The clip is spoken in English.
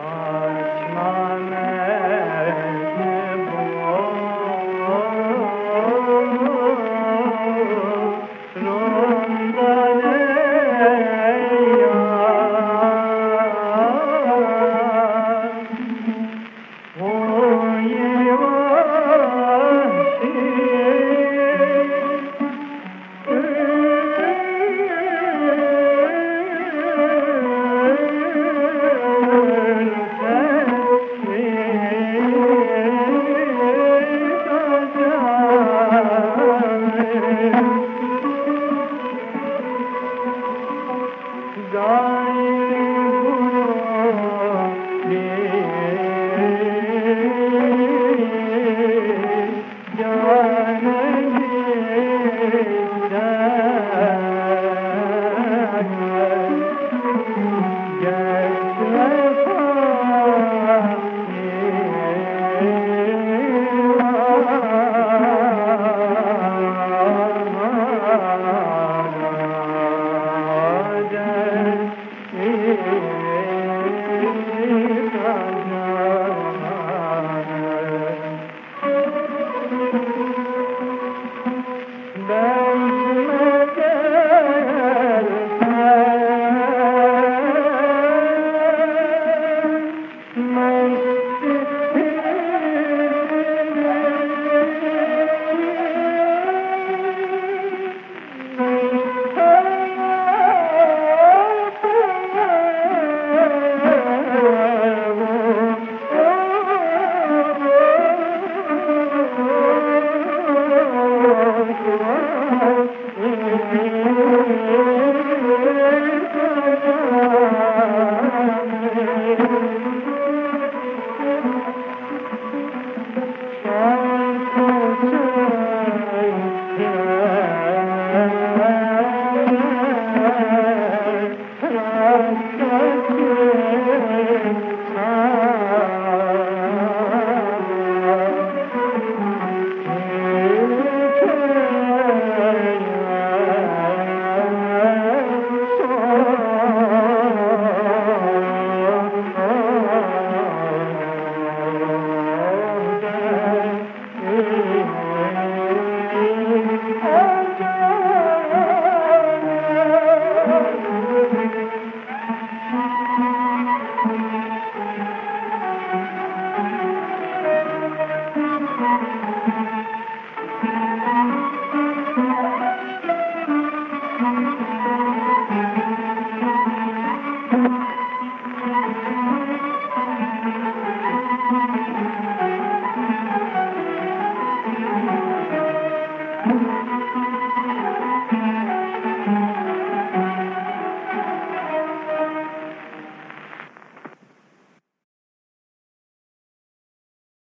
Ah. desire. Mm-hmm. Mm-hmm. Thank you.